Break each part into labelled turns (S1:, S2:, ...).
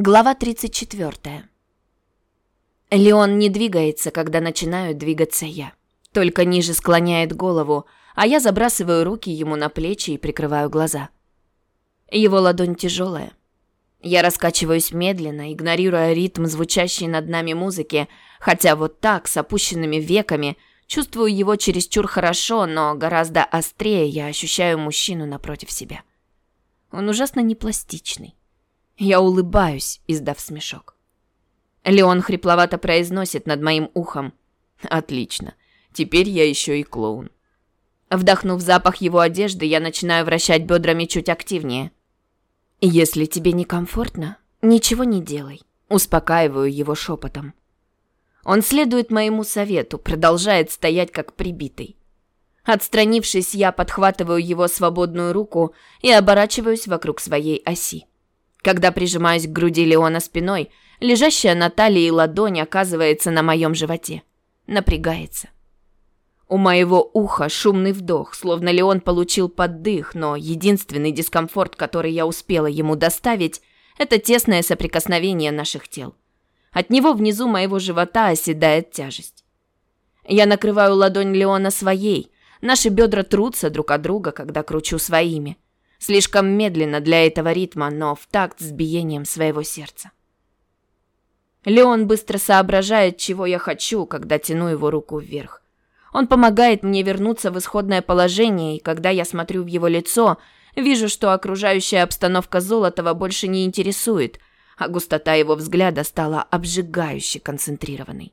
S1: Глава 34. Леон не двигается, когда начинаю двигаться я. Только ниже склоняет голову, а я забрасываю руки ему на плечи и прикрываю глаза. Его ладонь тяжелая. Я раскачиваюсь медленно, игнорируя ритм звучащей над нами музыки, хотя вот так, с опущенными веками, чувствую его чересчур хорошо, но гораздо острее я ощущаю мужчину напротив себя. Он ужасно непластичный. Я улыбаюсь, издав смешок. Леон хрипловато произносит над моим ухом. «Отлично. Теперь я еще и клоун». Вдохнув запах его одежды, я начинаю вращать бедрами чуть активнее. «Если тебе некомфортно, ничего не делай», – успокаиваю его шепотом. Он следует моему совету, продолжает стоять как прибитый. Отстранившись, я подхватываю его свободную руку и оборачиваюсь вокруг своей оси. Когда прижимаюсь к груди Леона спиной, лежащая на талии ладонь оказывается на моем животе. Напрягается. У моего уха шумный вдох, словно Леон получил поддых, но единственный дискомфорт, который я успела ему доставить, это тесное соприкосновение наших тел. От него внизу моего живота оседает тяжесть. Я накрываю ладонь Леона своей. Наши бедра трутся друг от друга, когда кручу своими. Слишком медленно для этого ритма, но в такт с биением своего сердца. Леон быстро соображает, чего я хочу, когда тяну его руку вверх. Он помогает мне вернуться в исходное положение, и когда я смотрю в его лицо, вижу, что окружающая обстановка Золотова больше не интересует, а густота его взгляда стала обжигающе концентрированной.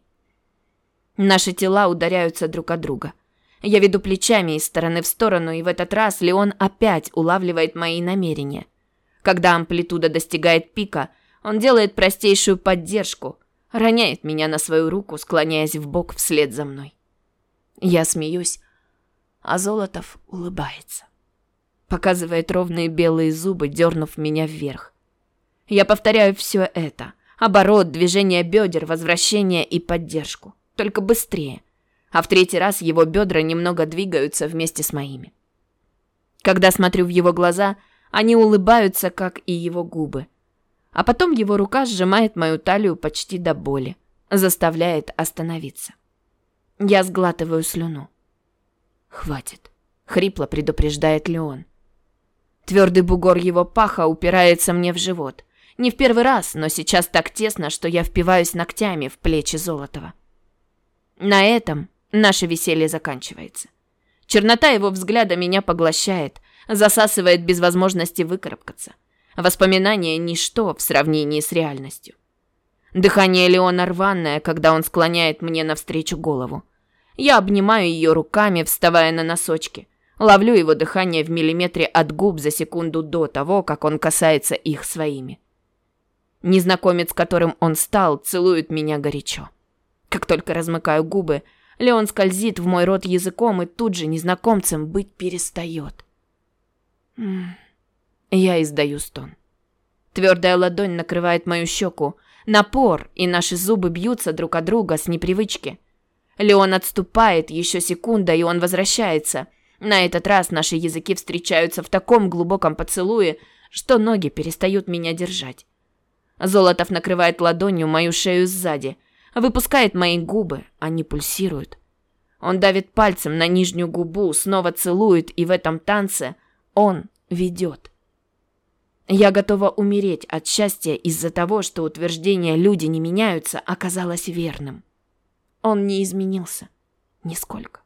S1: Наши тела ударяются друг о друга – я веду плечами из стороны в сторону, и в этот раз Леон опять улавливает мои намерения. Когда амплитуда достигает пика, он делает простейшую поддержку, роняет меня на свою руку, склоняясь в бок вслед за мной. Я смеюсь, а Золотов улыбается. Показывает ровные белые зубы, дернув меня вверх. Я повторяю все это. Оборот, движение бедер, возвращение и поддержку. Только быстрее а в третий раз его бедра немного двигаются вместе с моими. Когда смотрю в его глаза, они улыбаются, как и его губы. А потом его рука сжимает мою талию почти до боли, заставляет остановиться. Я сглатываю слюну. «Хватит», — хрипло предупреждает Леон. Твердый бугор его паха упирается мне в живот. Не в первый раз, но сейчас так тесно, что я впиваюсь ногтями в плечи Золотова. На этом Наше веселье заканчивается. Чернота его взгляда меня поглощает, засасывает без возможности выкарабкаться. Воспоминания – ничто в сравнении с реальностью. Дыхание Леона рваное, когда он склоняет мне навстречу голову. Я обнимаю ее руками, вставая на носочки. Ловлю его дыхание в миллиметре от губ за секунду до того, как он касается их своими. Незнакомец, которым он стал, целует меня горячо. Как только размыкаю губы, Леон скользит в мой рот языком и тут же незнакомцем быть перестает. Я издаю стон. Твердая ладонь накрывает мою щеку. Напор, и наши зубы бьются друг о друга с непривычки. Леон отступает, еще секунда, и он возвращается. На этот раз наши языки встречаются в таком глубоком поцелуе, что ноги перестают меня держать. Золотов накрывает ладонью мою шею сзади – выпускает мои губы, они пульсируют. Он давит пальцем на нижнюю губу, снова целует, и в этом танце он ведет. Я готова умереть от счастья из-за того, что утверждение «люди не меняются» оказалось верным. Он не изменился. Нисколько.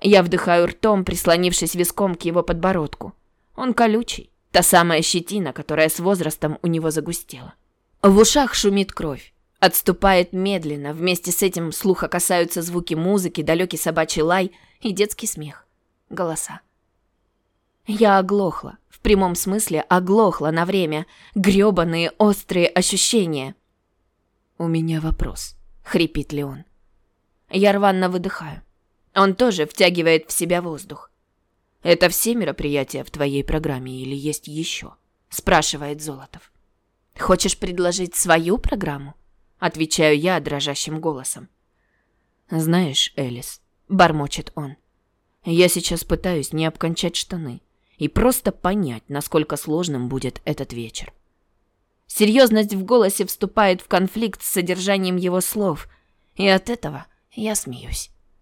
S1: Я вдыхаю ртом, прислонившись виском к его подбородку. Он колючий, та самая щетина, которая с возрастом у него загустела. В ушах шумит кровь. Отступает медленно, вместе с этим слуха касаются звуки музыки, далекий собачий лай и детский смех. Голоса. Я оглохла, в прямом смысле оглохла на время. грёбаные острые ощущения. «У меня вопрос», — хрипит Леон. Я рванно выдыхаю. Он тоже втягивает в себя воздух. «Это все мероприятия в твоей программе или есть еще?» — спрашивает Золотов. «Хочешь предложить свою программу?» Отвечаю я дрожащим голосом. Знаешь, Элис, бормочет он. Я сейчас пытаюсь не обкончать штаны и просто понять, насколько сложным будет этот вечер. Серьезность в голосе вступает в конфликт с содержанием его слов, и от этого я смеюсь.